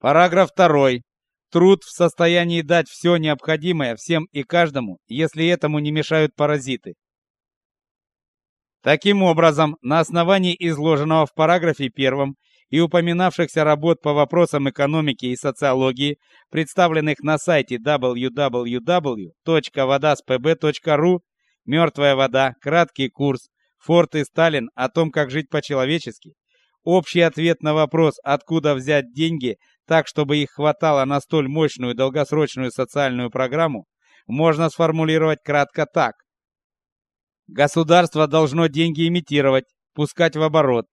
Параграф 2. Труд в состоянии дать все необходимое всем и каждому, если этому не мешают паразиты. Таким образом, на основании изложенного в параграфе 1 и упоминавшихся работ по вопросам экономики и социологии, представленных на сайте www.vodaspb.ru, «Мертвая вода. Краткий курс. Форт и Сталин о том, как жить по-человечески», общий ответ на вопрос, откуда взять деньги так, чтобы их хватало на столь мощную долгосрочную социальную программу, можно сформулировать кратко так. Государство должно деньги имитировать, пускать в оборот,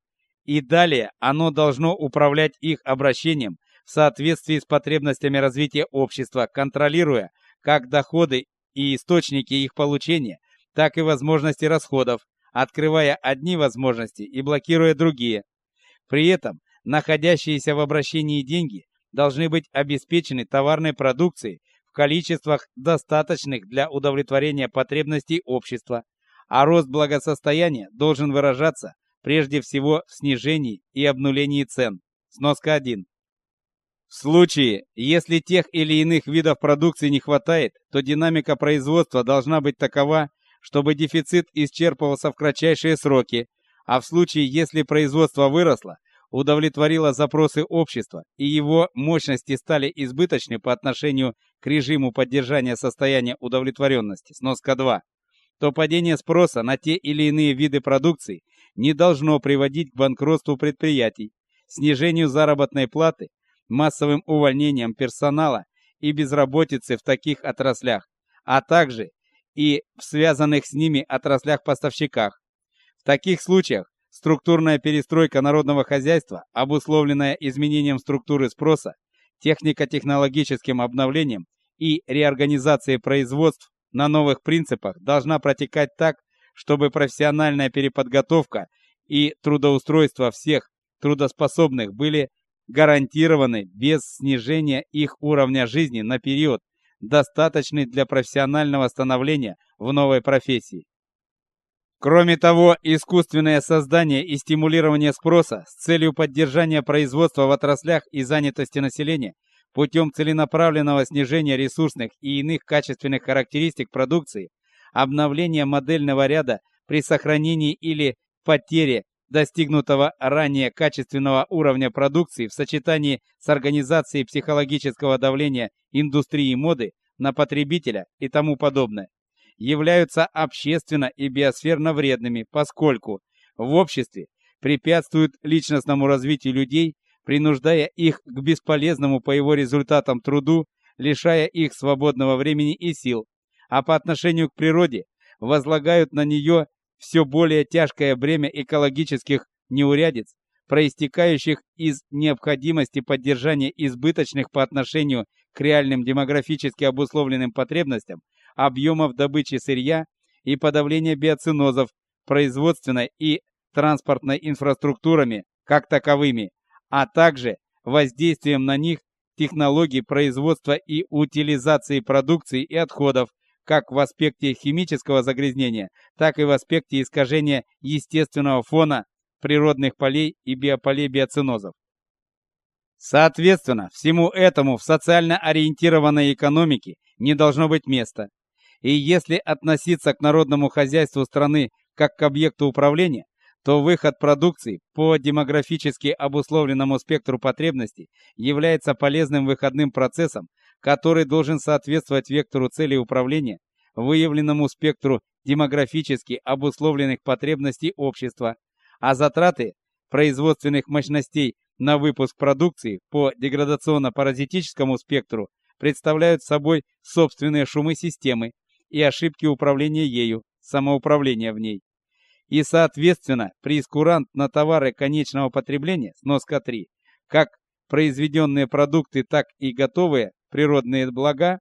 и далее оно должно управлять их обращением в соответствии с потребностями развития общества, контролируя как доходы и источники их получения, так и возможности расходов, открывая одни возможности и блокируя другие. При этом находящиеся в обращении деньги должны быть обеспечены товарной продукцией в количествах достаточных для удовлетворения потребностей общества, а рост благосостояния должен выражаться прежде всего в снижении и обнулении цен. Сноска 1. В случае, если тех или иных видов продукции не хватает, то динамика производства должна быть такова, чтобы дефицит исчерпывался в кратчайшие сроки, а в случае, если производство выросло, удовлетворило запросы общества и его мощности стали избыточны по отношению к режиму поддержания состояния удовлетворенности, сноска 2, то падение спроса на те или иные виды продукции не должно приводить к банкротству предприятий, снижению заработной платы, массовым увольнениям персонала и безработице в таких отраслях, а также и в связанных с ними отраслях-поставщиках. В таких случаях структурная перестройка народного хозяйства, обусловленная изменением структуры спроса, технико-технологическим обновлением и реорганизацией производств на новых принципах, должна протекать так, чтобы профессиональная переподготовка и трудоустройство всех трудоспособных были гарантированы без снижения их уровня жизни на период, достаточный для профессионального становления в новой профессии. Кроме того, искусственное создание и стимулирование спроса с целью поддержания производства в отраслях и занятости населения путем целенаправленного снижения ресурсных и иных качественных характеристик продукции обновление модельного ряда при сохранении или потере достигнутого ранее качественного уровня продукции в сочетании с организацией психологического давления индустрии моды на потребителя и тому подобное, являются общественно и биосферно вредными, поскольку в обществе препятствуют личностному развитию людей, принуждая их к бесполезному по его результатам труду, лишая их свободного времени и сил, а по отношению к природе возлагают на нее все более тяжкое бремя экологических неурядиц, проистекающих из необходимости поддержания избыточных по отношению к реальным демографически обусловленным потребностям объемов добычи сырья и подавления биоценозов производственной и транспортной инфраструктурами как таковыми, а также воздействием на них технологий производства и утилизации продукции и отходов, как в аспекте химического загрязнения, так и в аспекте искажения естественного фона природных полей и биополей биоценозов. Соответственно, всему этому в социально ориентированной экономике не должно быть места. И если относиться к народному хозяйству страны как к объекту управления, то выход продукции по демографически обусловленному спектру потребностей является полезным выходным процессом который должен соответствовать вектору цели управления, выявленному спектру демографически обусловленных потребностей общества, а затраты производственных мощностей на выпуск продукции по деградационно-паразитическому спектру представляют собой собственные шумы системы и ошибки управления ею, самоуправления в ней. И, соответственно, прескурант на товары конечного потребления, сноска 3, как произведенные продукты, так и готовые природные блага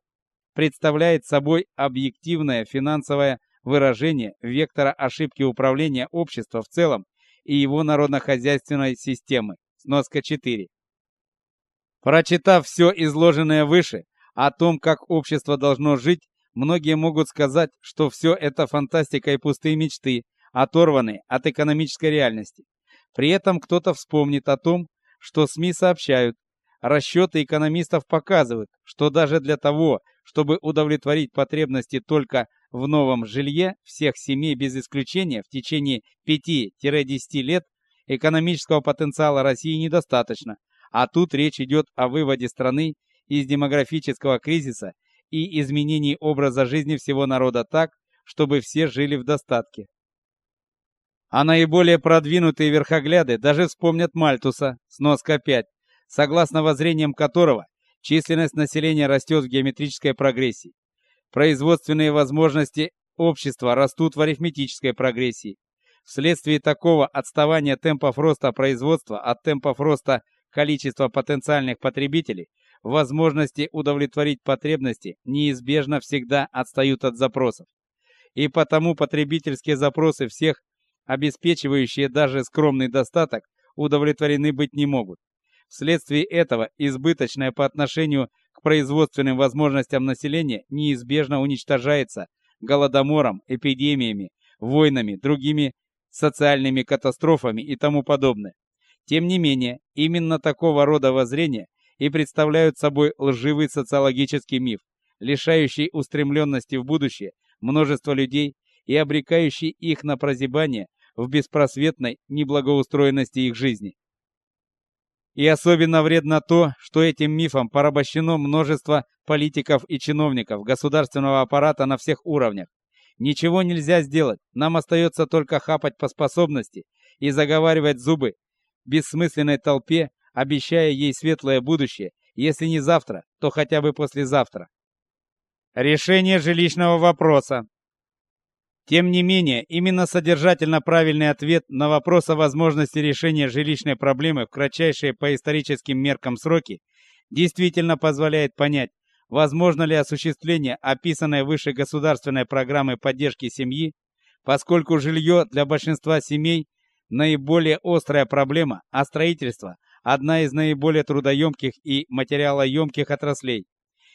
представляет собой объективное финансовое выражение вектора ошибки управления общества в целом и его народно-хозяйственной системы. Сноска 4. Прочитав все изложенное выше о том, как общество должно жить, многие могут сказать, что все это фантастика и пустые мечты, оторванные от экономической реальности. При этом кто-то вспомнит о том, что СМИ сообщают, Расчеты экономистов показывают, что даже для того, чтобы удовлетворить потребности только в новом жилье всех семей без исключения в течение 5-10 лет, экономического потенциала России недостаточно. А тут речь идет о выводе страны из демографического кризиса и изменении образа жизни всего народа так, чтобы все жили в достатке. А наиболее продвинутые верхогляды даже вспомнят Мальтуса, сноска 5, согласно воззрениям которого численность населения растет в геометрической прогрессии. Производственные возможности общества растут в арифметической прогрессии. Вследствие такого отставания темпов роста производства от темпов роста количества потенциальных потребителей, возможности удовлетворить потребности неизбежно всегда отстают от запросов. И потому потребительские запросы всех, обеспечивающие даже скромный достаток, удовлетворены быть не могут. Вследствие этого избыточное по отношению к производственным возможностям населения неизбежно уничтожается голодомором, эпидемиями, войнами, другими социальными катастрофами и тому подобное. Тем не менее, именно такого рода воззрения и представляют собой лживый социологический миф, лишающий устремленности в будущее множество людей и обрекающий их на прозябание в беспросветной неблагоустроенности их жизни. И особенно вредно то, что этим мифом порабощено множество политиков и чиновников государственного аппарата на всех уровнях. Ничего нельзя сделать, нам остается только хапать по способности и заговаривать зубы бессмысленной толпе, обещая ей светлое будущее, если не завтра, то хотя бы послезавтра. Решение жилищного вопроса. Тем не менее, именно содержательно правильный ответ на вопрос о возможности решения жилищной проблемы в кратчайшие по историческим меркам сроки действительно позволяет понять, возможно ли осуществление описанной выше государственной программы поддержки семьи, поскольку жилье для большинства семей наиболее острая проблема, а строительство одна из наиболее трудоемких и материалоемких отраслей.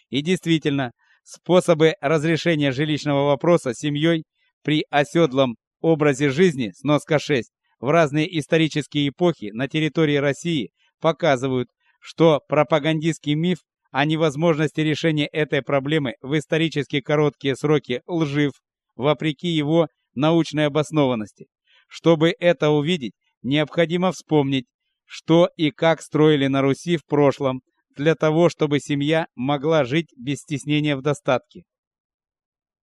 И действительно, способы разрешения жилищного вопроса семьей при оседлом образе жизни сноска 6 в разные исторические эпохи на территории России показывают, что пропагандистский миф о невозможности решения этой проблемы в исторически короткие сроки лжив, вопреки его научной обоснованности. Чтобы это увидеть, необходимо вспомнить, что и как строили на Руси в прошлом, для того, чтобы семья могла жить без стеснения в достатке.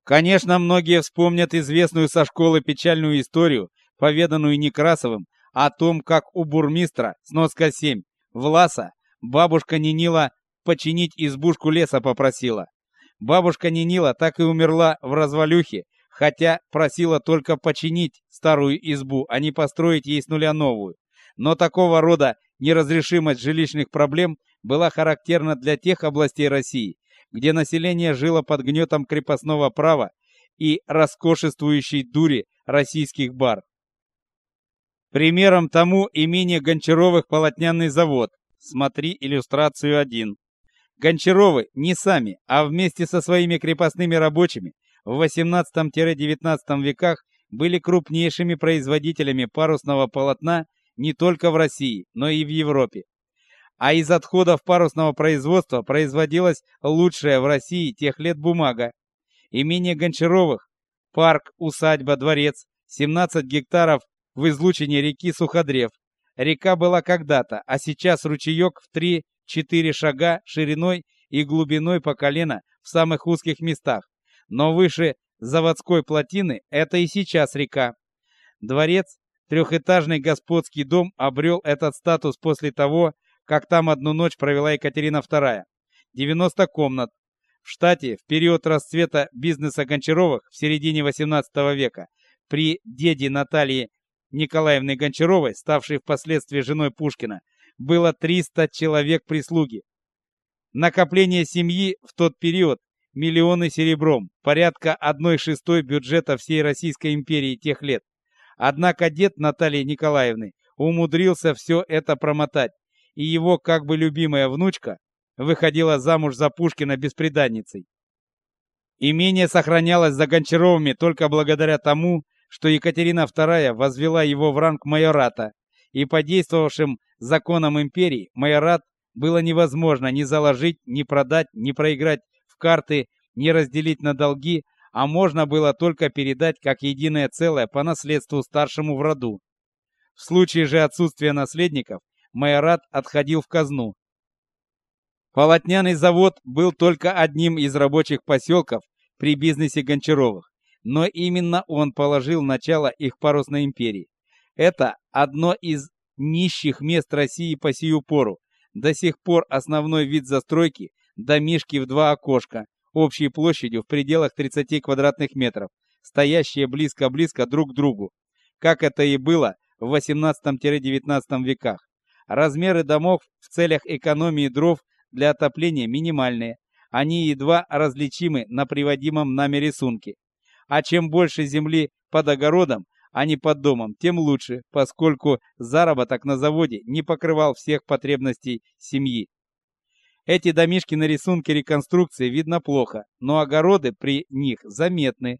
Конечно, многие вспомнят известную со школы печальную историю, поведанную Некрасовым, о том, как у бурмистра, сноска 7, Власа, бабушка Нинила починить избушку леса попросила. Бабушка Нинила так и умерла в развалюхе, хотя просила только починить старую избу, а не построить ей с нуля новую. Но такого рода неразрешимость жилищных проблем была характерна для тех областей России, где население жило под гнетом крепостного права и роскошествующей дури российских бар. Примером тому имение Гончаровых полотняный завод. Смотри иллюстрацию 1. Гончаровы не сами, а вместе со своими крепостными рабочими в 18-19 веках были крупнейшими производителями парусного полотна не только в России, но и в Европе а из отходов парусного производства производилась лучшая в России тех лет бумага. Имение Гончаровых, парк, усадьба, дворец, 17 гектаров в излучине реки Суходрев. Река была когда-то, а сейчас ручеек в 3-4 шага шириной и глубиной по колено в самых узких местах. Но выше заводской плотины это и сейчас река. Дворец, трехэтажный господский дом обрел этот статус после того, как там одну ночь провела Екатерина II. 90 комнат. В штате в период расцвета бизнеса Гончаровых в середине 18 века при деде Натальи Николаевны Гончаровой, ставшей впоследствии женой Пушкина, было 300 человек прислуги. Накопление семьи в тот период миллионы серебром, порядка 1 шестой бюджета всей Российской империи тех лет. Однако дед Натальи Николаевны умудрился все это промотать и его как бы любимая внучка выходила замуж за Пушкина бесприданницей. Имение сохранялось за Гончаровыми только благодаря тому, что Екатерина II возвела его в ранг майората, и по действовавшим законам империи майорат было невозможно ни заложить, ни продать, ни проиграть в карты, ни разделить на долги, а можно было только передать как единое целое по наследству старшему в роду. В случае же отсутствия наследников майорат отходил в казну. Полотняный завод был только одним из рабочих поселков при бизнесе Гончаровых, но именно он положил начало их парусной империи. Это одно из нищих мест России по сию пору. До сих пор основной вид застройки – домишки в два окошка, общей площадью в пределах 30 квадратных метров, стоящие близко-близко друг к другу, как это и было в 18-19 веках. Размеры домов в целях экономии дров для отопления минимальные, они едва различимы на приводимом нами рисунке. А чем больше земли под огородом, а не под домом, тем лучше, поскольку заработок на заводе не покрывал всех потребностей семьи. Эти домишки на рисунке реконструкции видно плохо, но огороды при них заметны.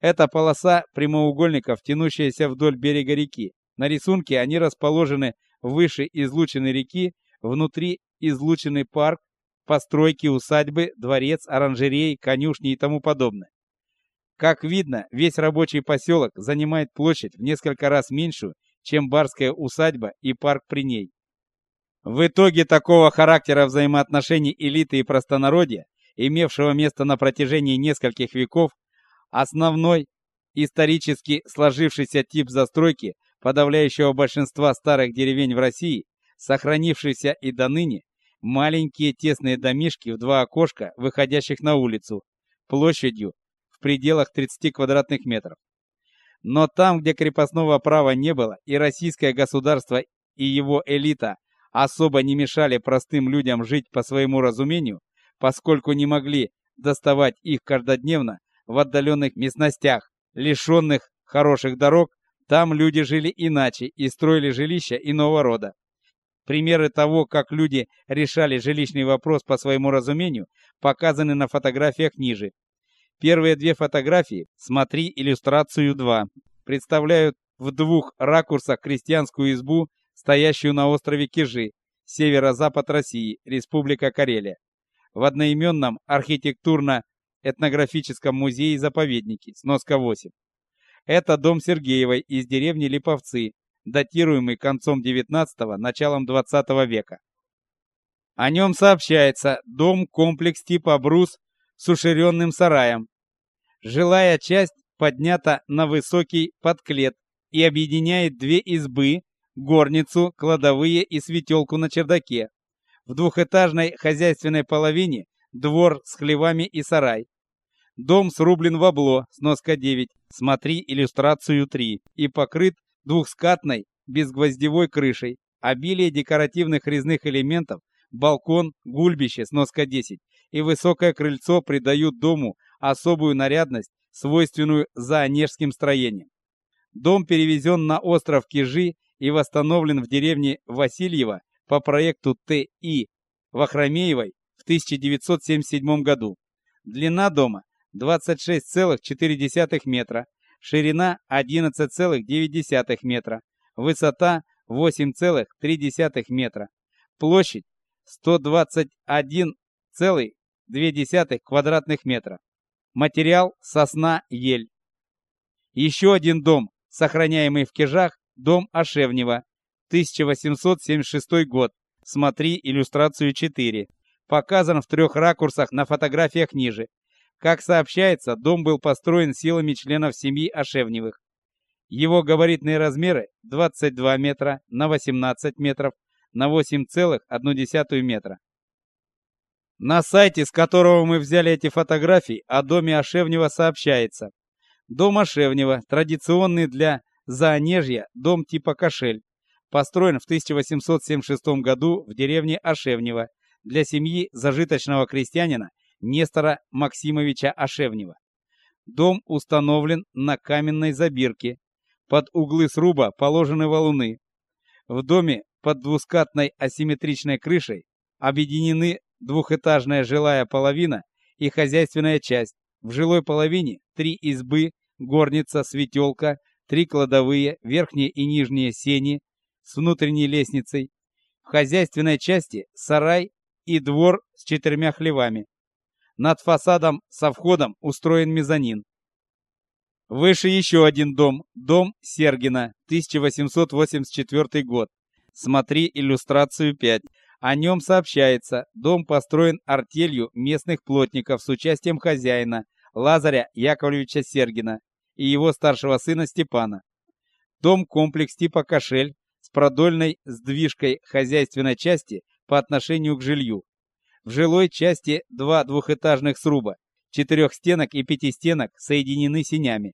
Это полоса прямоугольников, тянущаяся вдоль берега реки. На рисунке они расположены выше излучины реки, внутри излученный парк, постройки, усадьбы, дворец, оранжереи, конюшни и тому подобное. Как видно, весь рабочий поселок занимает площадь в несколько раз меньшую, чем барская усадьба и парк при ней. В итоге такого характера взаимоотношений элиты и простонародья, имевшего место на протяжении нескольких веков, основной исторически сложившийся тип застройки подавляющего большинства старых деревень в России, сохранившийся и до ныне, маленькие тесные домишки в два окошка, выходящих на улицу, площадью в пределах 30 квадратных метров. Но там, где крепостного права не было, и российское государство и его элита особо не мешали простым людям жить по своему разумению, поскольку не могли доставать их каждодневно в отдаленных местностях, лишенных хороших дорог, там люди жили иначе и строили жилища иного рода. Примеры того, как люди решали жилищный вопрос по своему разумению, показаны на фотографиях ниже. Первые две фотографии, смотри иллюстрацию 2, представляют в двух ракурсах крестьянскую избу стоящую на острове Кижи, северо-запад России, Республика Карелия, в одноименном архитектурно-этнографическом музее-заповеднике, сноска 8. Это дом Сергеевой из деревни Липовцы, датируемый концом XIX – началом XX века. О нем сообщается дом-комплекс типа брус с уширенным сараем. Жилая часть поднята на высокий подклет и объединяет две избы горницу, кладовые и светелку на чердаке. В двухэтажной хозяйственной половине двор с хлевами и сарай. Дом срублен в обло, сноска 9, смотри иллюстрацию 3, и покрыт двухскатной безгвоздевой крышей. Обилие декоративных резных элементов, балкон, гульбище, сноска 10, и высокое крыльцо придают дому особую нарядность, свойственную заонежским строениям. Дом перевезен на остров Кижи и восстановлен в деревне Васильево по проекту Т.И. Вахромеевой в 1977 году. Длина дома 26,4 метра, ширина 11,9 метра, высота 8,3 метра, площадь 121,2 квадратных метра. Материал сосна ель. Еще один дом, сохраняемый в Кижах, Дом Ошевнева, 1876 год. Смотри иллюстрацию 4. Показан в трех ракурсах на фотографиях ниже. Как сообщается, дом был построен силами членов семьи Ошевневых. Его габаритные размеры 22 метра на 18 метров на 8,1 метра. На сайте, с которого мы взяли эти фотографии, о доме Ошевнева сообщается. Дом Ошевнева традиционный для Заонежья, дом типа кошель, построен в 1876 году в деревне Ошевнево для семьи зажиточного крестьянина Нестора Максимовича Ошевнева. Дом установлен на каменной забирке. Под углы сруба положены валуны. В доме под двускатной асимметричной крышей объединены двухэтажная жилая половина и хозяйственная часть. В жилой половине три избы, горница, светелка, три кладовые, верхние и нижние сени с внутренней лестницей. В хозяйственной части сарай и двор с четырьмя хлевами. Над фасадом со входом устроен мезонин. Выше еще один дом, дом Сергина, 1884 год. Смотри иллюстрацию 5. О нем сообщается, дом построен артелью местных плотников с участием хозяина Лазаря Яковлевича Сергина и его старшего сына Степана. Дом-комплекс типа кошель с продольной сдвижкой хозяйственной части по отношению к жилью. В жилой части два двухэтажных сруба, четырех стенок и пяти стенок соединены сенями.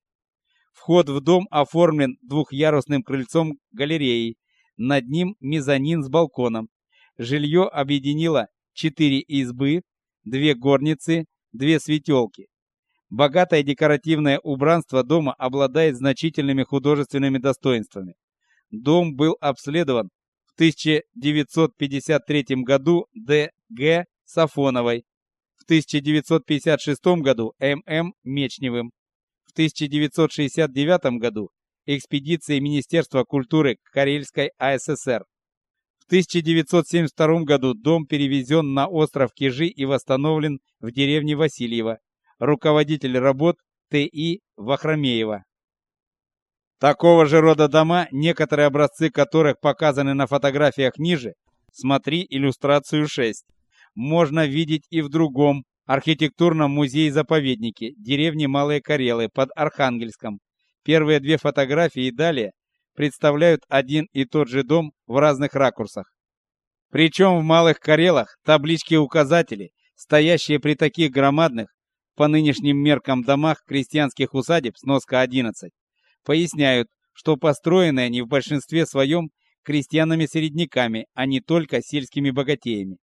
Вход в дом оформлен двухъярусным крыльцом галереей, над ним мезонин с балконом. Жилье объединило четыре избы, две горницы, две светелки. Богатое декоративное убранство дома обладает значительными художественными достоинствами. Дом был обследован в 1953 году Д.Г. Сафоновой, в 1956 году М.М. Мечневым, в 1969 году экспедицией Министерства культуры Карельской АССР. В 1972 году дом перевезен на остров Кижи и восстановлен в деревне Васильево. Руководитель работ Т.И. Вахромеева. Такого же рода дома, некоторые образцы которых показаны на фотографиях ниже, смотри иллюстрацию 6 можно видеть и в другом архитектурном музее-заповеднике деревни Малые Карелы под Архангельском. Первые две фотографии и далее представляют один и тот же дом в разных ракурсах. Причем в Малых Карелах таблички-указатели, стоящие при таких громадных, по нынешним меркам домах крестьянских усадеб сноска 11, поясняют, что построены они в большинстве своем крестьянами-середняками, а не только сельскими богатеями.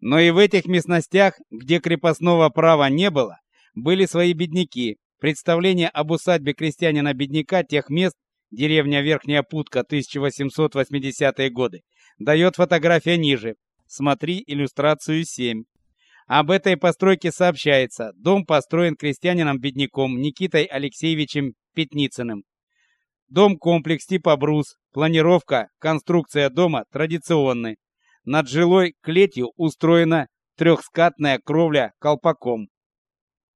Но и в этих местностях, где крепостного права не было, были свои бедняки. Представление об усадьбе крестьянина-бедняка тех мест, деревня Верхняя Путка, 1880-е годы, дает фотография ниже. Смотри иллюстрацию 7. Об этой постройке сообщается. Дом построен крестьянином-бедняком Никитой Алексеевичем Пятницыным. Дом-комплекс типа брус, планировка, конструкция дома традиционный. Над жилой клетью устроена трехскатная кровля колпаком.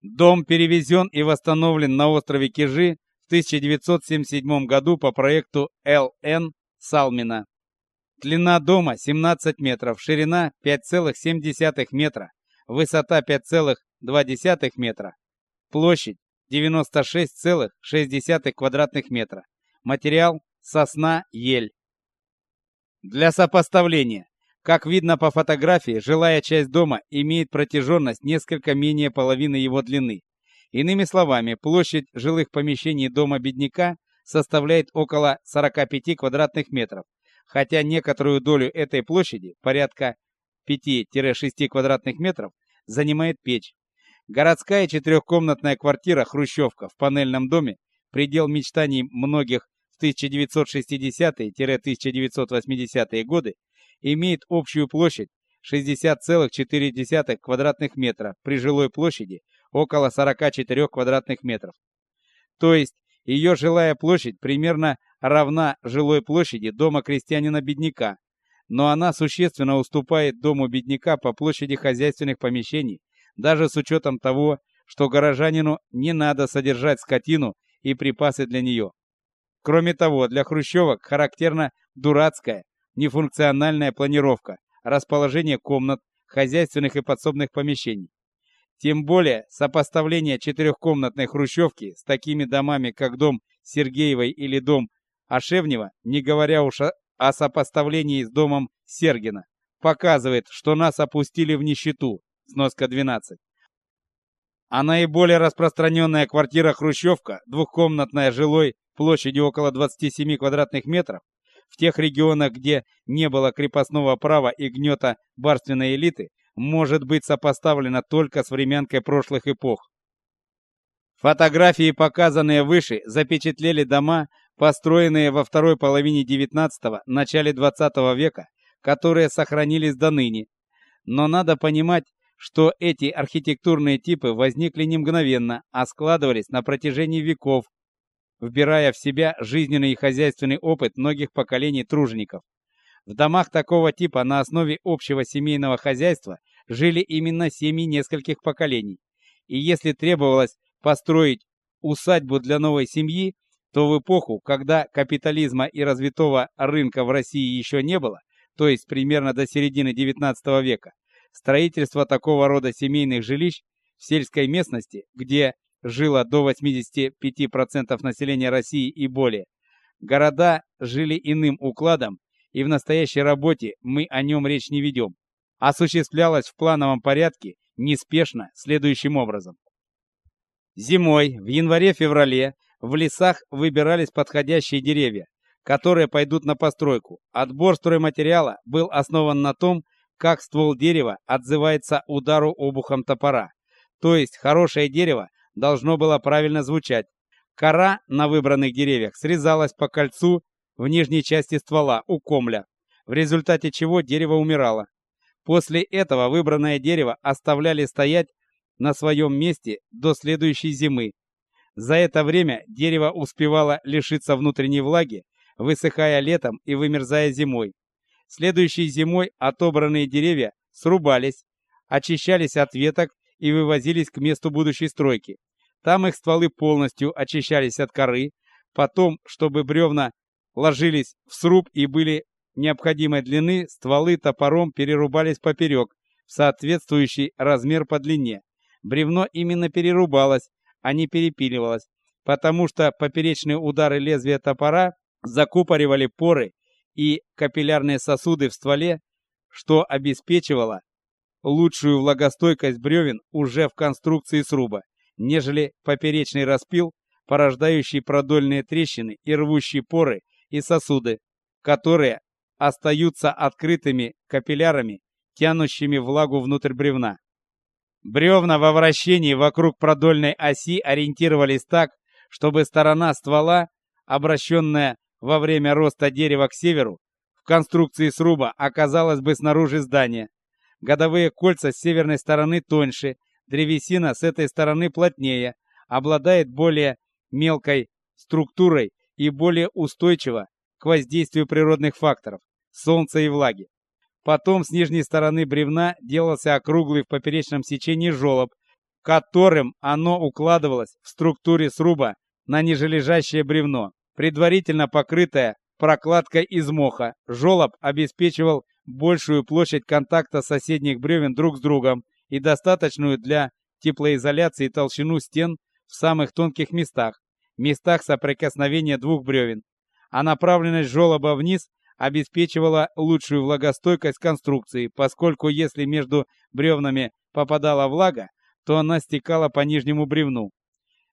Дом перевезен и восстановлен на острове Кижи в 1977 году по проекту Л.Н. Салмина. Длина дома 17 метров, ширина 5,7 метра, высота 5,2 метра, площадь 96,6 квадратных метра. Материал сосна, ель. Для сопоставления, как видно по фотографии, жилая часть дома имеет протяженность несколько менее половины его длины. Иными словами, площадь жилых помещений дома бедняка составляет около 45 квадратных метров, хотя некоторую долю этой площади, порядка 5-6 квадратных метров, занимает печь. Городская четырехкомнатная квартира «Хрущевка» в панельном доме – предел мечтаний многих в 1960-1980-е годы имеет общую площадь 60,4 квадратных метра при жилой площади около 44 квадратных метров. То есть ее жилая площадь примерно равна жилой площади дома крестьянина-бедняка, но она существенно уступает дому бедняка по площади хозяйственных помещений, даже с учетом того, что горожанину не надо содержать скотину и припасы для нее. Кроме того, для хрущевок характерна дурацкая, нефункциональная планировка, расположение комнат, хозяйственных и подсобных помещений. Тем более, сопоставление четырехкомнатной хрущевки с такими домами, как дом Сергеевой или дом Ашевнева, не говоря уж о, сопоставлении с домом Сергина, показывает, что нас опустили в нищету. Сноска 12. А наиболее распространенная квартира хрущевка, двухкомнатная жилой, площадью около 27 квадратных метров, в тех регионах, где не было крепостного права и гнета барственной элиты, может быть сопоставлена только с временкой прошлых эпох. Фотографии, показанные выше, запечатлели дома, построенные во второй половине XIX – начале XX века, которые сохранились до ныне. Но надо понимать, что эти архитектурные типы возникли не мгновенно, а складывались на протяжении веков вбирая в себя жизненный и хозяйственный опыт многих поколений тружеников. В домах такого типа на основе общего семейного хозяйства жили именно семьи нескольких поколений. И если требовалось построить усадьбу для новой семьи, то в эпоху, когда капитализма и развитого рынка в России еще не было, то есть примерно до середины XIX века, строительство такого рода семейных жилищ в сельской местности, где жило до 85% населения России и более, города жили иным укладом, и в настоящей работе мы о нем речь не ведем, осуществлялось в плановом порядке, неспешно, следующим образом. Зимой, в январе-феврале, в лесах выбирались подходящие деревья, которые пойдут на постройку. Отбор стройматериала был основан на том, как ствол дерева отзывается удару обухом топора. То есть хорошее дерево должно было правильно звучать. Кора на выбранных деревьях срезалась по кольцу в нижней части ствола у комля, в результате чего дерево умирало. После этого выбранное дерево оставляли стоять на своем месте до следующей зимы. За это время дерево успевало лишиться внутренней влаги, высыхая летом и вымерзая зимой. Следующей зимой отобранные деревья срубались, очищались от веток и вывозились к месту будущей стройки. Там их стволы полностью очищались от коры, потом, чтобы бревна ложились в сруб и были необходимой длины, стволы топором перерубались поперек в соответствующий размер по длине. Бревно именно перерубалось, а не перепиливалось, потому что поперечные удары лезвия топора закупоривали поры и капиллярные сосуды в стволе, что обеспечивало лучшую влагостойкость бревен уже в конструкции сруба, нежели поперечный распил, порождающий продольные трещины и рвущие поры и сосуды, которые остаются открытыми капиллярами, тянущими влагу внутрь бревна. Бревна во вращении вокруг продольной оси ориентировались так, чтобы сторона ствола, обращенная во время роста дерева к северу, в конструкции сруба оказалась бы снаружи здания. Годовые кольца с северной стороны тоньше, древесина с этой стороны плотнее, обладает более мелкой структурой и более устойчива к воздействию природных факторов солнца и влаги. Потом с нижней стороны бревна делался округлый в поперечном сечении желоб, которым оно укладывалось в структуре сруба на нижележащее бревно, предварительно покрытое прокладкой из моха. Желоб обеспечивал большую площадь контакта соседних бревен друг с другом и достаточную для теплоизоляции толщину стен в самых тонких местах, местах соприкосновения двух бревен, а направленность желоба вниз обеспечивала лучшую влагостойкость конструкции, поскольку если между бревнами попадала влага, то она стекала по нижнему бревну.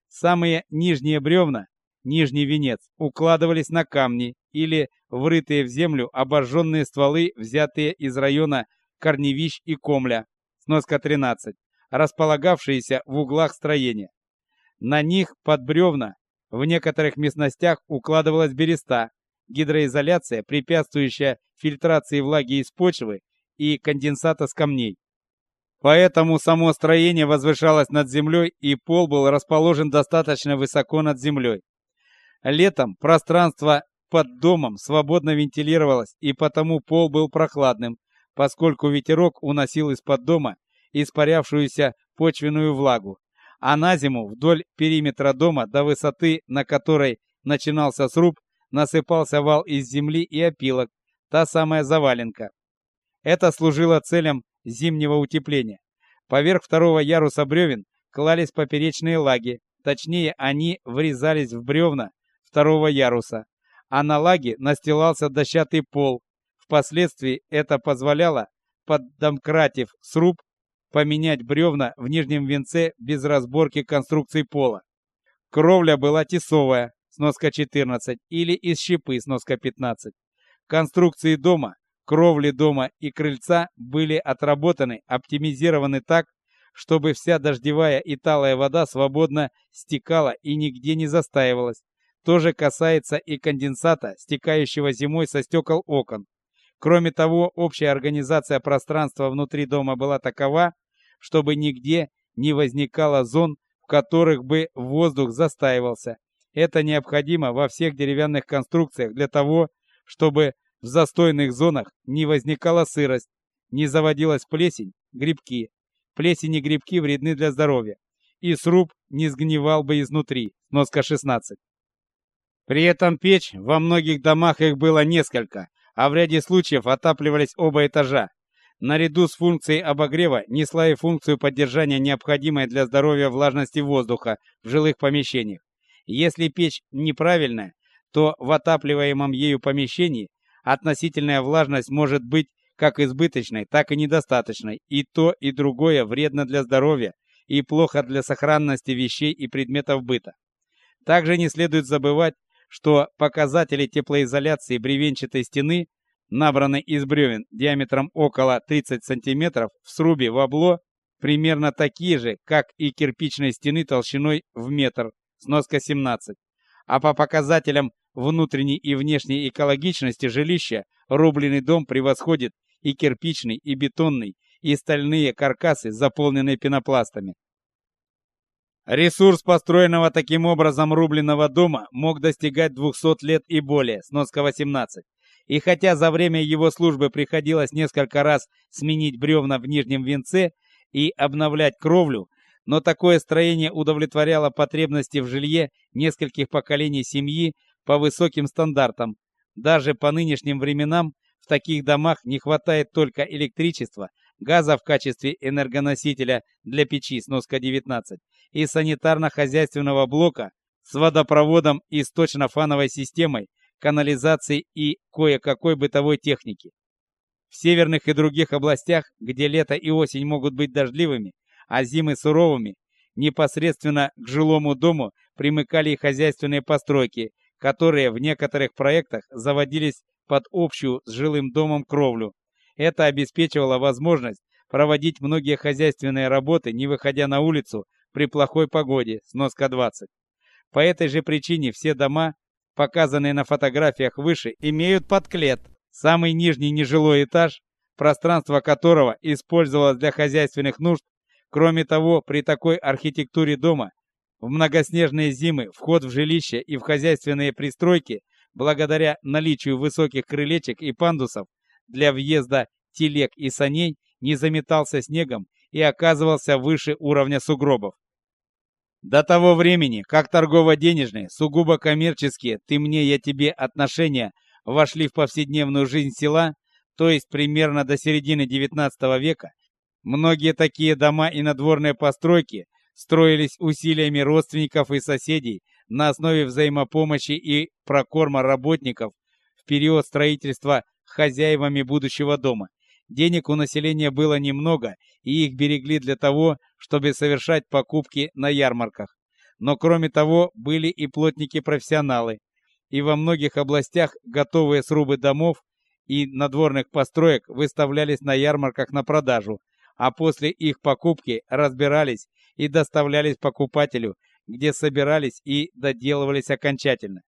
Самые нижние бревна, нижний венец, укладывались на камни или врытые в землю обожженные стволы, взятые из района Корневищ и Комля, сноска 13, располагавшиеся в углах строения. На них под бревна в некоторых местностях укладывалась береста, гидроизоляция, препятствующая фильтрации влаги из почвы и конденсата с камней. Поэтому само строение возвышалось над землей, и пол был расположен достаточно высоко над землей. Летом пространство под домом свободно вентилировалось, и потому пол был прохладным, поскольку ветерок уносил из-под дома испарявшуюся почвенную влагу а на зиму вдоль периметра дома до высоты, на которой начинался сруб, насыпался вал из земли и опилок, та самая заваленка. Это служило целям зимнего утепления. Поверх второго яруса бревен клались поперечные лаги, точнее они врезались в бревна второго яруса, а на лаге настилался дощатый пол. Впоследствии это позволяло, поддомкратив сруб, поменять бревна в нижнем венце без разборки конструкции пола. Кровля была тесовая, сноска 14, или из щепы, сноска 15. Конструкции дома, кровли дома и крыльца были отработаны, оптимизированы так, чтобы вся дождевая и талая вода свободно стекала и нигде не застаивалась. То же касается и конденсата, стекающего зимой со стекол окон. Кроме того, общая организация пространства внутри дома была такова, чтобы нигде не возникало зон, в которых бы воздух застаивался. Это необходимо во всех деревянных конструкциях для того, чтобы в застойных зонах не возникала сырость, не заводилась плесень, грибки. Плесень и грибки вредны для здоровья. И сруб не сгнивал бы изнутри. Сноска 16. При этом печь, во многих домах их было несколько, а в ряде случаев отапливались оба этажа. Наряду с функцией обогрева несла и функцию поддержания необходимой для здоровья влажности воздуха в жилых помещениях. Если печь неправильная, то в отапливаемом ею помещении относительная влажность может быть как избыточной, так и недостаточной, и то, и другое вредно для здоровья и плохо для сохранности вещей и предметов быта. Также не следует забывать, что показатели теплоизоляции бревенчатой стены, набранной из бревен диаметром около 30 см в срубе в обло, примерно такие же, как и кирпичной стены толщиной в метр, сноска 17. А по показателям внутренней и внешней экологичности жилища рубленый дом превосходит и кирпичный, и бетонный, и стальные каркасы, заполненные пенопластами. Ресурс построенного таким образом рубленного дома мог достигать 200 лет и более, сноска 18. И хотя за время его службы приходилось несколько раз сменить бревна в нижнем венце и обновлять кровлю, но такое строение удовлетворяло потребности в жилье нескольких поколений семьи по высоким стандартам. Даже по нынешним временам в таких домах не хватает только электричества, газа в качестве энергоносителя для печи сноска 19 и санитарно-хозяйственного блока с водопроводом и сточно-фановой системой, канализацией и кое-какой бытовой техники. В северных и других областях, где лето и осень могут быть дождливыми, а зимы суровыми, непосредственно к жилому дому примыкали и хозяйственные постройки, которые в некоторых проектах заводились под общую с жилым домом кровлю. Это обеспечивало возможность проводить многие хозяйственные работы, не выходя на улицу при плохой погоде. Сноска 20. По этой же причине все дома, показанные на фотографиях выше, имеют подклет, самый нижний нежилой этаж, пространство которого использовалось для хозяйственных нужд. Кроме того, при такой архитектуре дома в многоснежные зимы вход в жилище и в хозяйственные пристройки, благодаря наличию высоких крылечек и пандусов для въезда телег и саней, не заметался снегом и оказывался выше уровня сугробов. До того времени, как торгово-денежные, сугубо коммерческие, ты мне, я тебе отношения вошли в повседневную жизнь села, то есть примерно до середины XIX века, многие такие дома и надворные постройки строились усилиями родственников и соседей на основе взаимопомощи и прокорма работников в период строительства хозяевами будущего дома. Денег у населения было немного, и их берегли для того, чтобы совершать покупки на ярмарках. Но кроме того, были и плотники-профессионалы, и во многих областях готовые срубы домов и надворных построек выставлялись на ярмарках на продажу, а после их покупки разбирались и доставлялись покупателю, где собирались и доделывались окончательно.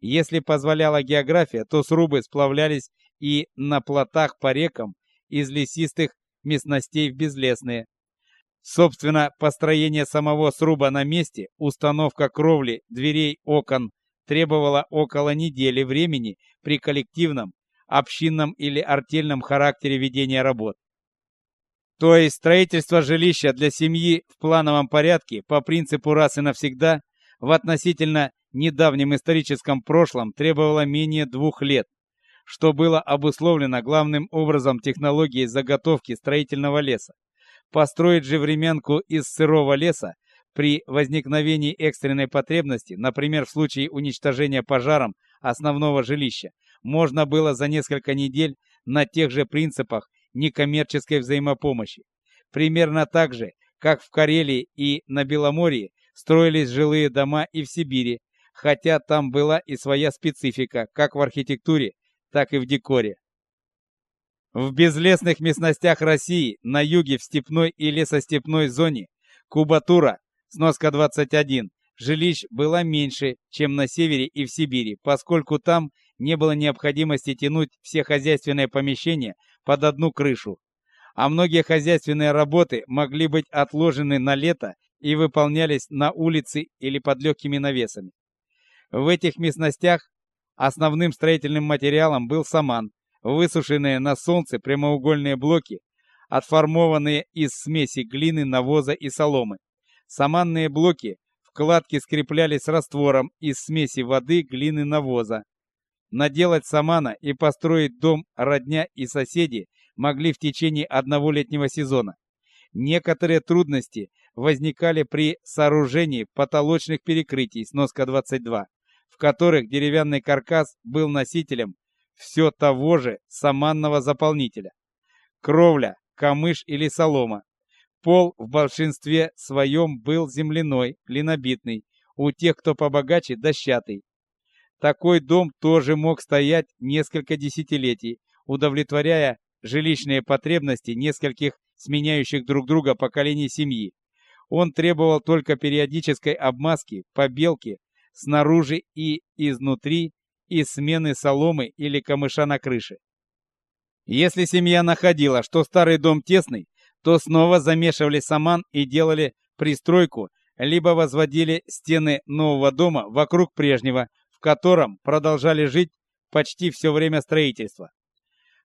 Если позволяла география, то срубы сплавлялись и на плотах по рекам из лесистых местностей в безлесные. Собственно, построение самого сруба на месте, установка кровли, дверей, окон требовало около недели времени при коллективном, общинном или артельном характере ведения работ. То есть строительство жилища для семьи в плановом порядке по принципу раз и навсегда в относительно недавнем историческом прошлом требовало менее двух лет, что было обусловлено главным образом технологией заготовки строительного леса. Построить же временку из сырого леса при возникновении экстренной потребности, например, в случае уничтожения пожаром основного жилища, можно было за несколько недель на тех же принципах некоммерческой взаимопомощи. Примерно так же, как в Карелии и на Беломорье строились жилые дома и в Сибири, хотя там была и своя специфика, как в архитектуре, так и в декоре. В безлесных местностях России, на юге в степной и лесостепной зоне, кубатура, сноска 21, жилищ была меньше, чем на севере и в Сибири, поскольку там не было необходимости тянуть все хозяйственные помещения под одну крышу, а многие хозяйственные работы могли быть отложены на лето и выполнялись на улице или под легкими навесами. В этих местностях Основным строительным материалом был саман, высушенные на солнце прямоугольные блоки, отформованные из смеси глины, навоза и соломы. Саманные блоки вкладки скреплялись раствором из смеси воды, глины, навоза. Наделать самана и построить дом родня и соседи могли в течение одного летнего сезона. Некоторые трудности возникали при сооружении потолочных перекрытий сноска 22, в которых деревянный каркас был носителем все того же саманного заполнителя. Кровля, камыш или солома. Пол в большинстве своем был земляной, глинобитный, у тех, кто побогаче, дощатый. Такой дом тоже мог стоять несколько десятилетий, удовлетворяя жилищные потребности нескольких сменяющих друг друга поколений семьи. Он требовал только периодической обмазки, побелки снаружи и изнутри и смены соломы или камыша на крыше. Если семья находила, что старый дом тесный, то снова замешивали саман и делали пристройку, либо возводили стены нового дома вокруг прежнего, в котором продолжали жить почти все время строительства.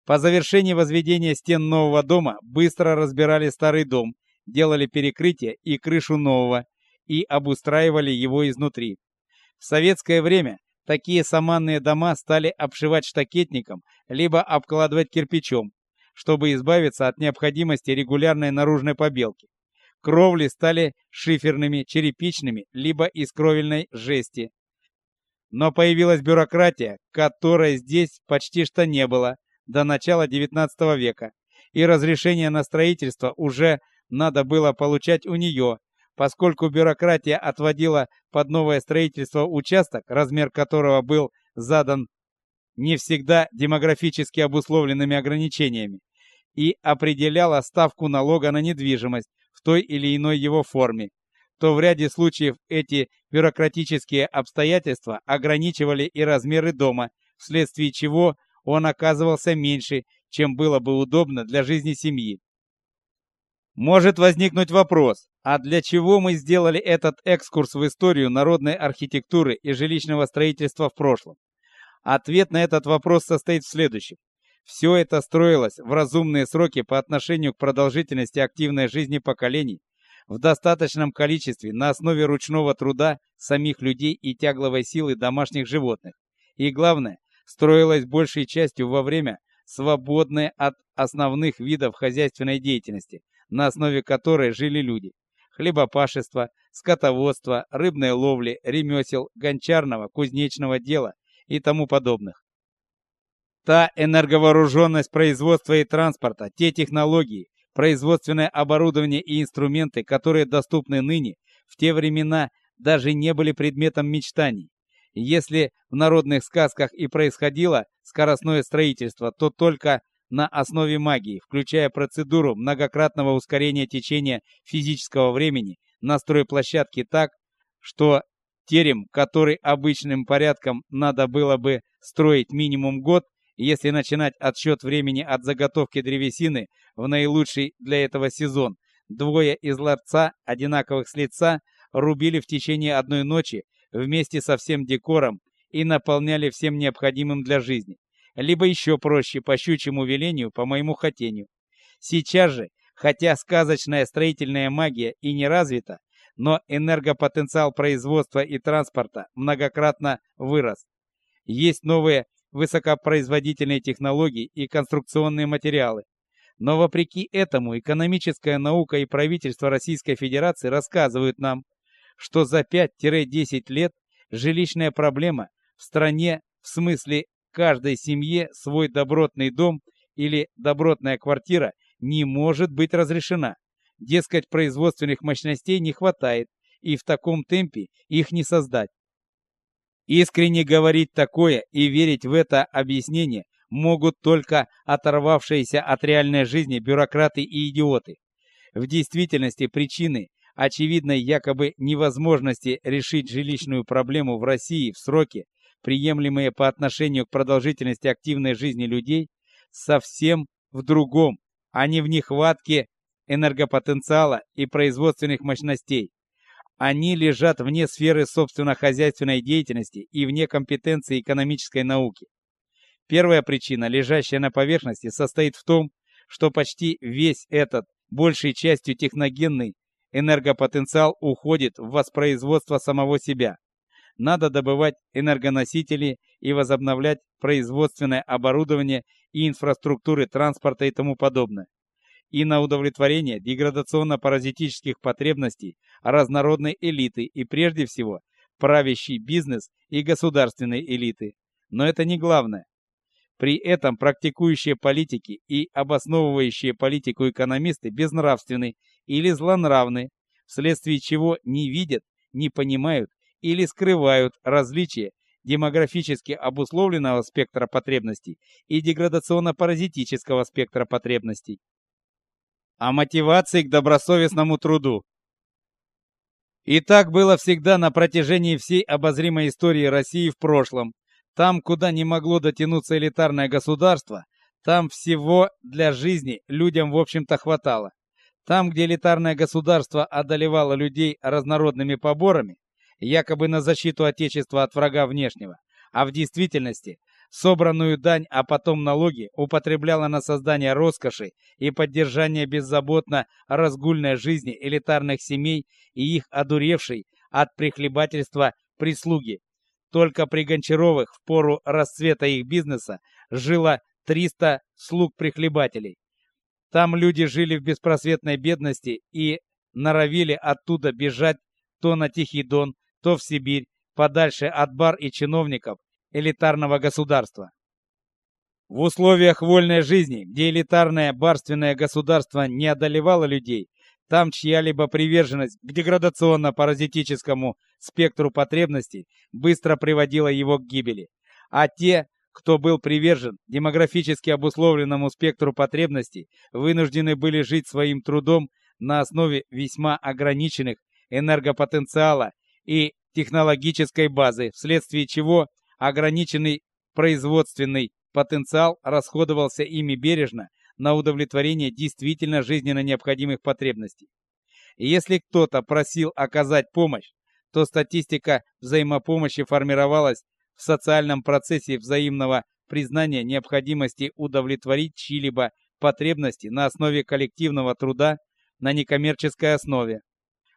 По завершении возведения стен нового дома быстро разбирали старый дом, делали перекрытие и крышу нового и обустраивали его изнутри. В советское время такие саманные дома стали обшивать штакетником либо обкладывать кирпичом, чтобы избавиться от необходимости регулярной наружной побелки. Кровли стали шиферными, черепичными, либо из кровельной жести. Но появилась бюрократия, которой здесь почти что не было, до начала XIX века, и разрешение на строительство уже надо было получать у нее, поскольку бюрократия отводила под новое строительство участок, размер которого был задан не всегда демографически обусловленными ограничениями, и определяла ставку налога на недвижимость в той или иной его форме, то в ряде случаев эти бюрократические обстоятельства ограничивали и размеры дома, вследствие чего он оказывался меньше, чем было бы удобно для жизни семьи. Может возникнуть вопрос, а для чего мы сделали этот экскурс в историю народной архитектуры и жилищного строительства в прошлом? Ответ на этот вопрос состоит в следующем. Все это строилось в разумные сроки по отношению к продолжительности активной жизни поколений, в достаточном количестве на основе ручного труда самих людей и тягловой силы домашних животных. И главное, строилась большей частью во время, свободное от основных видов хозяйственной деятельности, на основе которой жили люди. Хлебопашество, скотоводство, рыбной ловли, ремесел, гончарного, кузнечного дела и тому подобных. Та энерговооруженность производства и транспорта, те технологии, производственное оборудование и инструменты, которые доступны ныне, в те времена даже не были предметом мечтаний. Если в народных сказках и происходило скоростное строительство, то только на основе магии, включая процедуру многократного ускорения течения физического времени на стройплощадке так, что терем, который обычным порядком надо было бы строить минимум год, если начинать отсчет времени от заготовки древесины в наилучший для этого сезон, двое из ларца, одинаковых с лица, рубили в течение одной ночи вместе со всем декором и наполняли всем необходимым для жизни. Либо еще проще, по щучьему велению, по моему хотению. Сейчас же, хотя сказочная строительная магия и не развита, но энергопотенциал производства и транспорта многократно вырос. Есть новые высокопроизводительные технологии и конструкционные материалы. Но вопреки этому экономическая наука и правительство Российской Федерации рассказывают нам, что за 5-10 лет жилищная проблема в стране в смысле каждой семье свой добротный дом или добротная квартира не может быть разрешена. Дескать, производственных мощностей не хватает, и в таком темпе их не создать. Искренне говорить такое и верить в это объяснение могут только оторвавшиеся от реальной жизни бюрократы и идиоты. В действительности причины очевидной якобы невозможности решить жилищную проблему в России в сроки, приемлемые по отношению к продолжительности активной жизни людей, совсем в другом, а не в нехватке энергопотенциала и производственных мощностей. Они лежат вне сферы собственно-хозяйственной деятельности и вне компетенции экономической науки. Первая причина, лежащая на поверхности, состоит в том, что почти весь этот, большей частью техногенный, энергопотенциал уходит в воспроизводство самого себя. Надо добывать энергоносители и возобновлять производственное оборудование и инфраструктуры транспорта и тому подобное. И на удовлетворение деградационно-паразитических потребностей разнородной элиты и прежде всего правящий бизнес и государственной элиты. Но это не главное. При этом практикующие политики и обосновывающие политику экономисты безнравственны или злонравны, вследствие чего не видят, не понимают или скрывают различия демографически обусловленного спектра потребностей и деградационно-паразитического спектра потребностей. О мотивации к добросовестному труду. И так было всегда на протяжении всей обозримой истории России в прошлом. Там, куда не могло дотянуться элитарное государство, там всего для жизни людям, в общем-то, хватало. Там, где элитарное государство одолевало людей разнородными поборами, якобы на защиту Отечества от врага внешнего, а в действительности собранную дань, а потом налоги употребляла на создание роскоши и поддержание беззаботно разгульной жизни элитарных семей и их одуревшей от прихлебательства прислуги. Только при Гончаровых в пору расцвета их бизнеса жило 300 слуг-прихлебателей. Там люди жили в беспросветной бедности и норовили оттуда бежать то на Тихий Дон, то в Сибирь, подальше от бар и чиновников элитарного государства. В условиях вольной жизни, где элитарное барственное государство не одолевало людей, там чья-либо приверженность к деградационно-паразитическому спектру потребностей быстро приводила его к гибели. А те, кто был привержен демографически обусловленному спектру потребностей, вынуждены были жить своим трудом на основе весьма ограниченных энергопотенциала и технологической базы, вследствие чего ограниченный производственный потенциал расходовался ими бережно на удовлетворение действительно жизненно необходимых потребностей. И если кто-то просил оказать помощь, то статистика взаимопомощи формировалась в социальном процессе взаимного признания необходимости удовлетворить чьи-либо потребности на основе коллективного труда на некоммерческой основе.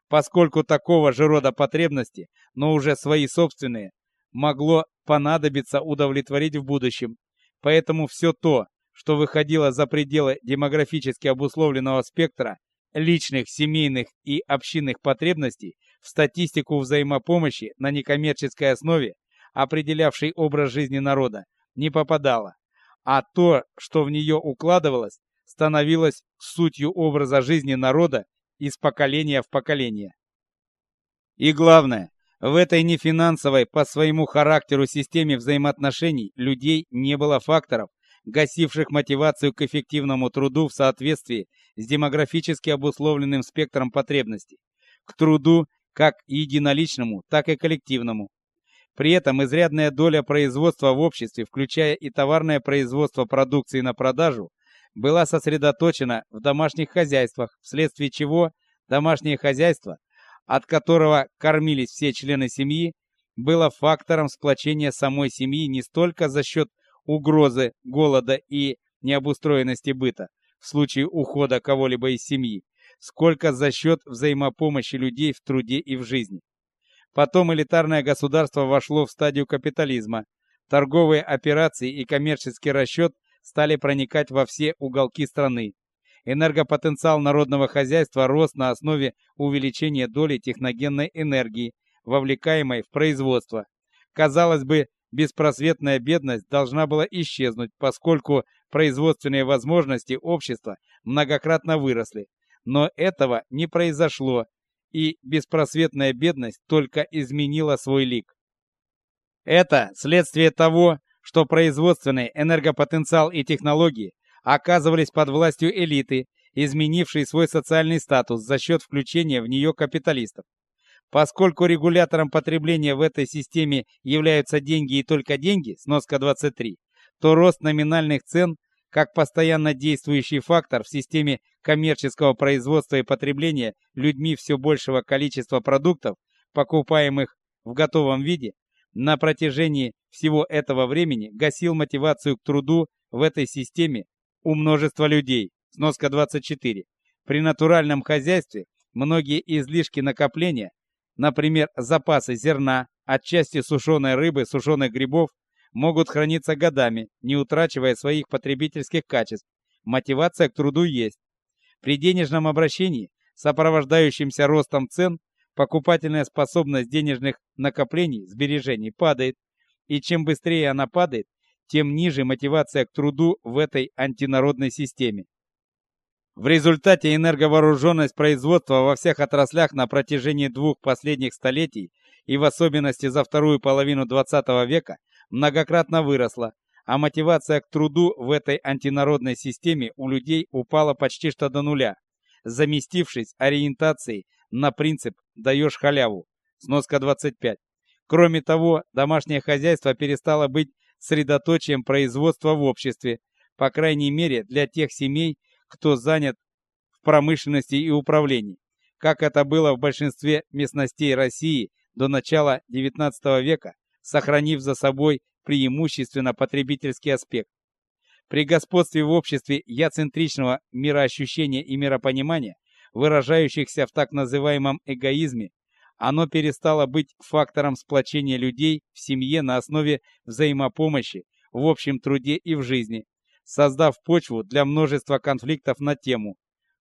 Поскольку такого же рода потребности, но уже свои собственные, могло понадобиться удовлетворить в будущем. Поэтому все то, что выходило за пределы демографически обусловленного спектра личных, семейных и общинных потребностей в статистику взаимопомощи на некоммерческой основе определявший образ жизни народа, не попадала, а то, что в нее укладывалось, становилось сутью образа жизни народа из поколения в поколение. И главное, в этой нефинансовой по своему характеру системе взаимоотношений людей не было факторов, гасивших мотивацию к эффективному труду в соответствии с демографически обусловленным спектром потребностей, к труду как единоличному, так и коллективному, при этом изрядная доля производства в обществе, включая и товарное производство продукции на продажу, была сосредоточена в домашних хозяйствах, вследствие чего домашнее хозяйство, от которого кормились все члены семьи, было фактором сплочения самой семьи не столько за счет угрозы голода и необустроенности быта в случае ухода кого-либо из семьи, сколько за счет взаимопомощи людей в труде и в жизни. Потом элитарное государство вошло в стадию капитализма. Торговые операции и коммерческий расчет стали проникать во все уголки страны. Энергопотенциал народного хозяйства рос на основе увеличения доли техногенной энергии, вовлекаемой в производство. Казалось бы, беспросветная бедность должна была исчезнуть, поскольку производственные возможности общества многократно выросли. Но этого не произошло, и беспросветная бедность только изменила свой лик. Это следствие того, что производственный энергопотенциал и технологии оказывались под властью элиты, изменившей свой социальный статус за счет включения в нее капиталистов. Поскольку регулятором потребления в этой системе являются деньги и только деньги, сноска 23, то рост номинальных цен как постоянно действующий фактор в системе коммерческого производства и потребления людьми все большего количества продуктов, покупаемых в готовом виде, на протяжении всего этого времени гасил мотивацию к труду в этой системе у множества людей. Сноска 24. При натуральном хозяйстве многие излишки накопления, например, запасы зерна, отчасти сушеной рыбы, сушеных грибов, могут храниться годами, не утрачивая своих потребительских качеств. Мотивация к труду есть. При денежном обращении, сопровождающемся ростом цен, покупательная способность денежных накоплений, сбережений падает, и чем быстрее она падает, тем ниже мотивация к труду в этой антинародной системе. В результате энерговооруженность производства во всех отраслях на протяжении двух последних столетий и в особенности за вторую половину 20 века многократно выросла, а мотивация к труду в этой антинародной системе у людей упала почти что до нуля, заместившись ориентацией на принцип «даешь халяву». Сноска 25. Кроме того, домашнее хозяйство перестало быть средоточием производства в обществе, по крайней мере для тех семей, кто занят в промышленности и управлении, как это было в большинстве местностей России до начала XIX века, сохранив за собой преимущественно потребительский аспект. При господстве в обществе яцентричного мироощущения и миропонимания, выражающихся в так называемом эгоизме, оно перестало быть фактором сплочения людей в семье на основе взаимопомощи в общем труде и в жизни, создав почву для множества конфликтов на тему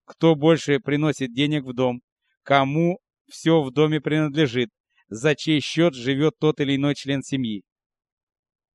кто больше приносит денег в дом, кому все в доме принадлежит, за чей счет живет тот или иной член семьи.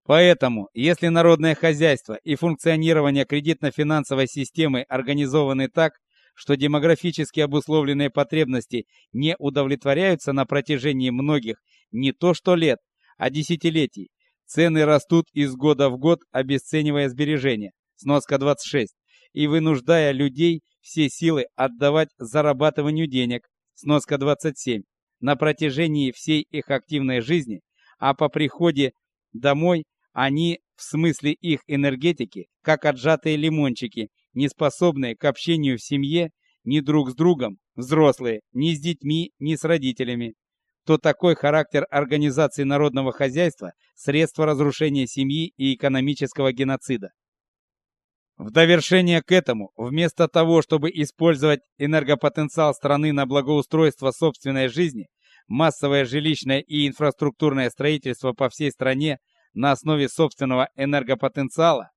Поэтому, если народное хозяйство и функционирование кредитно-финансовой системы организованы так, что демографически обусловленные потребности не удовлетворяются на протяжении многих не то что лет, а десятилетий, цены растут из года в год, обесценивая сбережения. Сноска 26, и вынуждая людей все силы отдавать зарабатыванию денег, сноска 27, на протяжении всей их активной жизни, а по приходе домой они, в смысле их энергетики, как отжатые лимончики, не способные к общению в семье ни друг с другом, взрослые, ни с детьми, ни с родителями, то такой характер организации народного хозяйства – средство разрушения семьи и экономического геноцида. В довершение к этому, вместо того, чтобы использовать энергопотенциал страны на благоустройство собственной жизни, массовое жилищное и инфраструктурное строительство по всей стране на основе собственного энергопотенциала,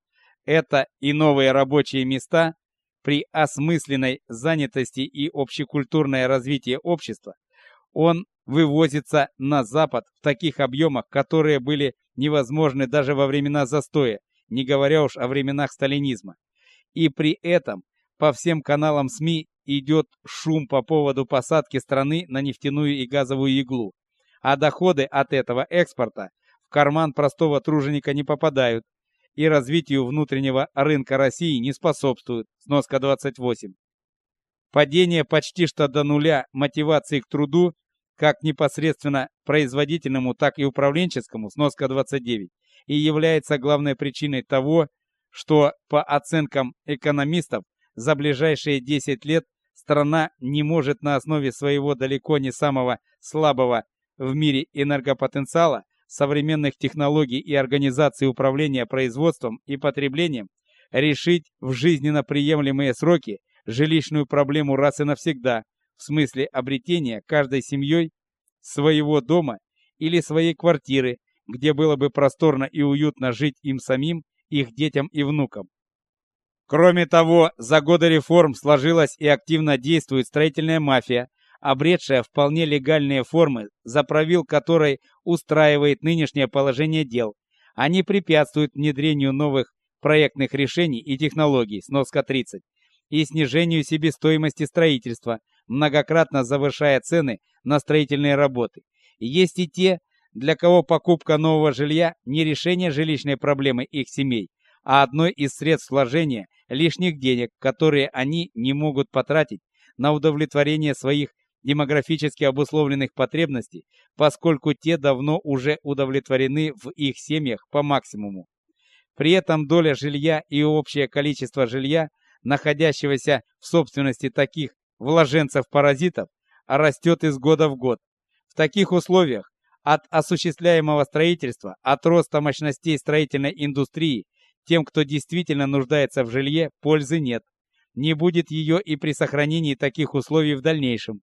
это и новые рабочие места при осмысленной занятости и общекультурное развитие общества, он вывозится на Запад в таких объемах, которые были невозможны даже во времена застоя, не говоря уж о временах сталинизма. И при этом по всем каналам СМИ идет шум по поводу посадки страны на нефтяную и газовую иглу. А доходы от этого экспорта в карман простого труженика не попадают и развитию внутреннего рынка России не способствуют. Сноска 28. Падение почти что до нуля мотивации к труду, как непосредственно производительному, так и управленческому, сноска 29, и является главной причиной того, что по оценкам экономистов за ближайшие 10 лет страна не может на основе своего далеко не самого слабого в мире энергопотенциала, современных технологий и организации управления производством и потреблением решить в жизненно приемлемые сроки жилищную проблему раз и навсегда, в смысле обретения каждой семьей своего дома или своей квартиры где было бы просторно и уютно жить им самим, их детям и внукам. Кроме того, за годы реформ сложилась и активно действует строительная мафия, обретшая вполне легальные формы, за правил которой устраивает нынешнее положение дел. Они препятствуют внедрению новых проектных решений и технологий, сноска 30, и снижению себестоимости строительства, многократно завышая цены на строительные работы. Есть и те, для кого покупка нового жилья не решение жилищной проблемы их семей, а одно из средств вложения лишних денег, которые они не могут потратить на удовлетворение своих демографически обусловленных потребностей, поскольку те давно уже удовлетворены в их семьях по максимуму. При этом доля жилья и общее количество жилья находящегося в собственности таких вложенцев-паразитов, растет из года в год. В таких условиях от осуществляемого строительства, от роста мощностей строительной индустрии, тем, кто действительно нуждается в жилье, пользы нет. Не будет ее и при сохранении таких условий в дальнейшем.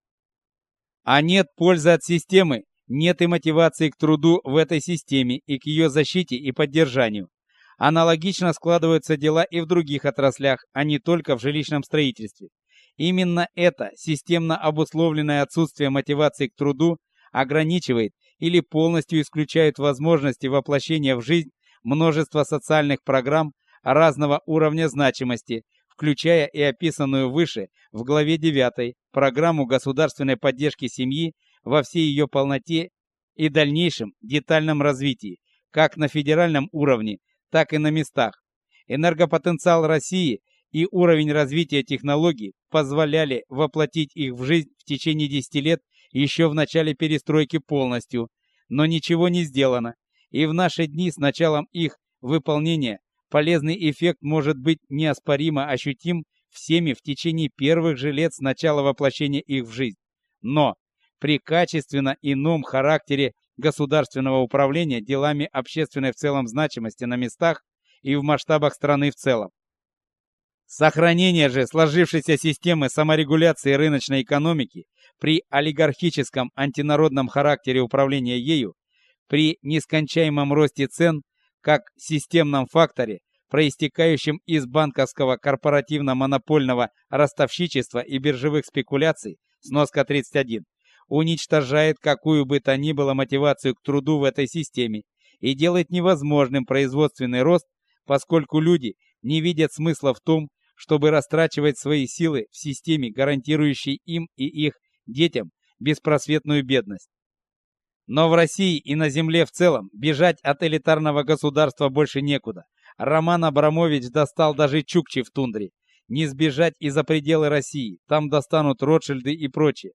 А нет пользы от системы, нет и мотивации к труду в этой системе и к ее защите и поддержанию. Аналогично складываются дела и в других отраслях, а не только в жилищном строительстве. Именно это системно обусловленное отсутствие мотивации к труду ограничивает или полностью исключает возможности воплощения в жизнь множества социальных программ разного уровня значимости, включая и описанную выше в главе 9 программу государственной поддержки семьи во всей ее полноте и дальнейшем детальном развитии, как на федеральном уровне, так и на местах. Энергопотенциал России и уровень развития технологий позволяли воплотить их в жизнь в течение 10 лет еще в начале перестройки полностью, но ничего не сделано, и в наши дни с началом их выполнения полезный эффект может быть неоспоримо ощутим всеми в течение первых же лет с начала воплощения их в жизнь. Но при качественно ином характере государственного управления делами общественной в целом значимости на местах и в масштабах страны в целом. Сохранение же сложившейся системы саморегуляции рыночной экономики при олигархическом антинародном характере управления ею, при нескончаемом росте цен как системном факторе, проистекающем из банковского корпоративно-монопольного ростовщичества и биржевых спекуляций, сноска 31, уничтожает какую бы то ни было мотивацию к труду в этой системе и делает невозможным производственный рост, поскольку люди не видят смысла в том, чтобы растрачивать свои силы в системе, гарантирующей им и их детям беспросветную бедность. Но в России и на земле в целом бежать от элитарного государства больше некуда. Роман Абрамович достал даже Чукчи в тундре. Не сбежать и за пределы России, там достанут Ротшильды и прочее.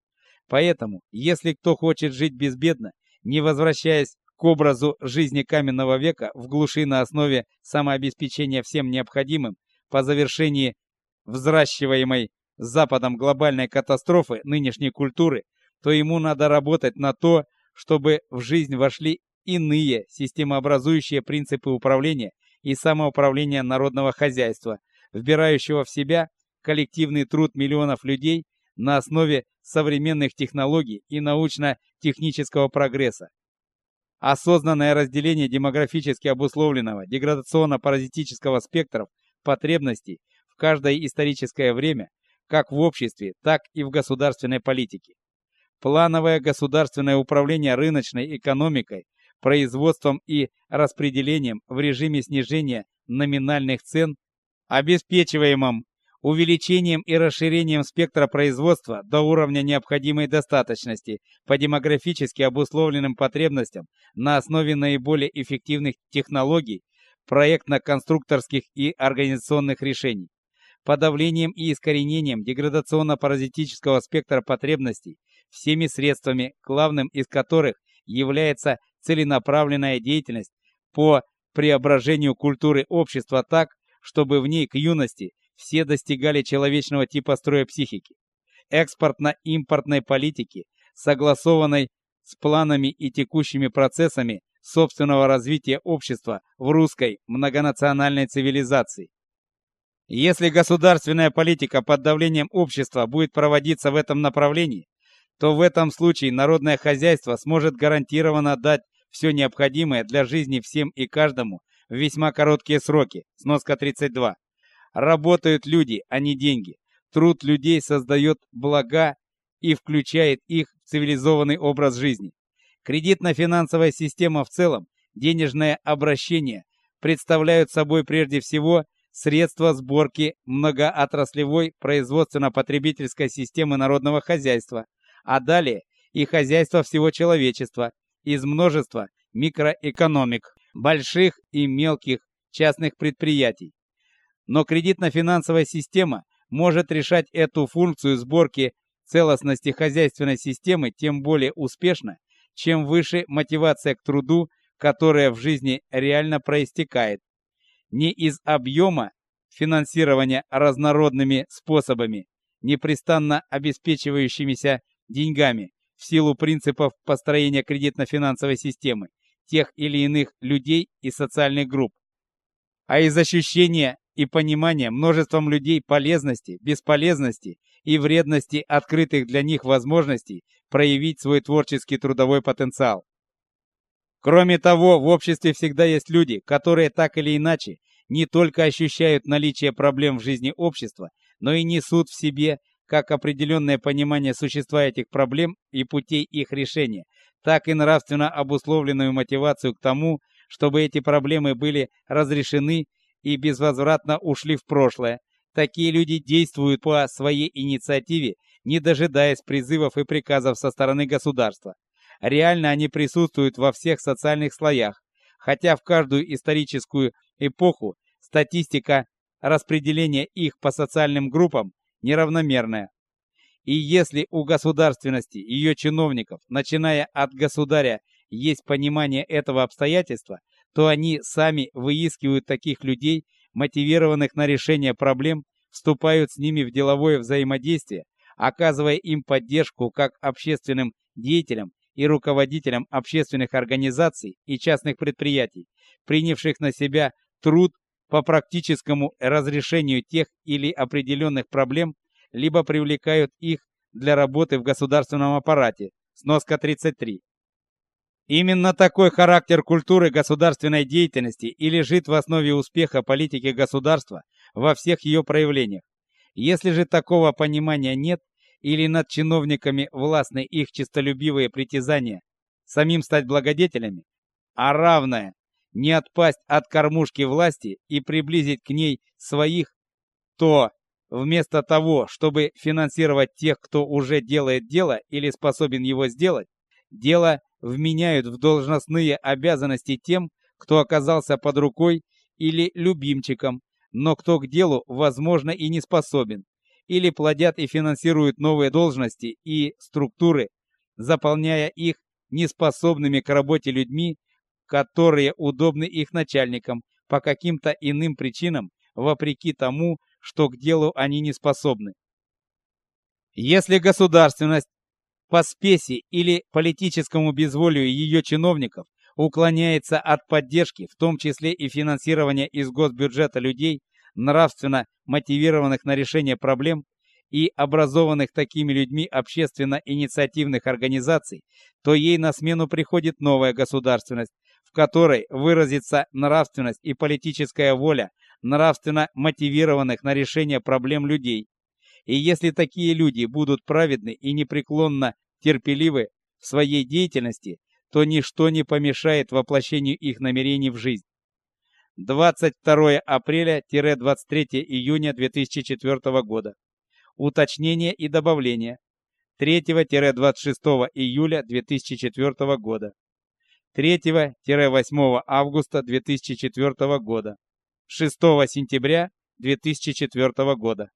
Поэтому, если кто хочет жить безбедно, не возвращаясь к образу жизни каменного века в глуши на основе самообеспечения всем необходимым по завершении взращиваемой Западом глобальной катастрофы нынешней культуры, то ему надо работать на то, чтобы в жизнь вошли иные системообразующие принципы управления и самоуправления народного хозяйства, вбирающего в себя коллективный труд миллионов людей на основе современных технологий и научно-технического прогресса. Осознанное разделение демографически обусловленного деградационно-паразитического спектров потребностей в каждое историческое время, как в обществе, так и в государственной политике. Плановое государственное управление рыночной экономикой, производством и распределением в режиме снижения номинальных цен, обеспечиваемым увеличением и расширением спектра производства до уровня необходимой достаточности по демографически обусловленным потребностям на основе наиболее эффективных технологий, проектно-конструкторских и организационных решений, подавлением и искоренением деградационно-паразитического спектра потребностей всеми средствами, главным из которых является целенаправленная деятельность по преображению культуры общества так, чтобы в ней к юности все достигали человечного типа строя психики, экспортно-импортной политики, согласованной с планами и текущими процессами собственного развития общества в русской многонациональной цивилизации. Если государственная политика под давлением общества будет проводиться в этом направлении, то в этом случае народное хозяйство сможет гарантированно дать все необходимое для жизни всем и каждому в весьма короткие сроки. Сноска 32. Работают люди, а не деньги. Труд людей создает блага и включает их в цивилизованный образ жизни. Кредитно-финансовая система в целом, денежное обращение представляют собой прежде всего средства сборки многоотраслевой производственно-потребительской системы народного хозяйства, а далее и хозяйства всего человечества из множества микроэкономик, больших и мелких частных предприятий, но кредитно-финансовая система может решать эту функцию сборки целостности хозяйственной системы тем более успешно, чем выше мотивация к труду, которая в жизни реально проистекает. Не из объема финансирования разнородными способами, непрестанно обеспечивающимися деньгами в силу принципов построения кредитно-финансовой системы тех или иных людей и социальных групп, а из ощущения и понимания множеством людей полезности, бесполезности и вредности открытых для них возможностей проявить свой творческий трудовой потенциал. Кроме того, в обществе всегда есть люди, которые так или иначе не только ощущают наличие проблем в жизни общества, но и несут в себе как определенное понимание существа этих проблем и путей их решения, так и нравственно обусловленную мотивацию к тому, чтобы эти проблемы были разрешены и безвозвратно ушли в прошлое. Такие люди действуют по своей инициативе, не дожидаясь призывов и приказов со стороны государства. Реально они присутствуют во всех социальных слоях, хотя в каждую историческую эпоху статистика распределения их по социальным группам неравномерная. И если у государственности, ее чиновников, начиная от государя, есть понимание этого обстоятельства, то они сами выискивают таких людей, мотивированных на решение проблем, вступают с ними в деловое взаимодействие, оказывая им поддержку как общественным деятелям и руководителям общественных организаций и частных предприятий, принявших на себя труд по практическому разрешению тех или определенных проблем, либо привлекают их для работы в государственном аппарате. Сноска 33. Именно такой характер культуры государственной деятельности и лежит в основе успеха политики государства во всех ее проявлениях. Если же такого понимания нет, или над чиновниками властны их честолюбивые притязания самим стать благодетелями, а равное не отпасть от кормушки власти и приблизить к ней своих, то вместо того, чтобы финансировать тех, кто уже делает дело или способен его сделать, дело вменяют в должностные обязанности тем, кто оказался под рукой или любимчиком, но кто к делу, возможно, и не способен, или плодят и финансируют новые должности и структуры, заполняя их неспособными к работе людьми, которые удобны их начальникам по каким-то иным причинам, вопреки тому, что к делу они не способны. Если государственность по спеси или политическому безволию ее чиновников уклоняется от поддержки, в том числе и финансирования из госбюджета людей, нравственно мотивированных на решение проблем и образованных такими людьми общественно-инициативных организаций, то ей на смену приходит новая государственность, которой выразится нравственность и политическая воля нравственно мотивированных на решение проблем людей. И если такие люди будут праведны и непреклонно терпеливы в своей деятельности, то ничто не помешает воплощению их намерений в жизнь. 22 апреля-23 июня 2004 года. Уточнение и добавление. 3-26 июля 2004 года. 3-8 августа 2004 года. 6 сентября 2004 года.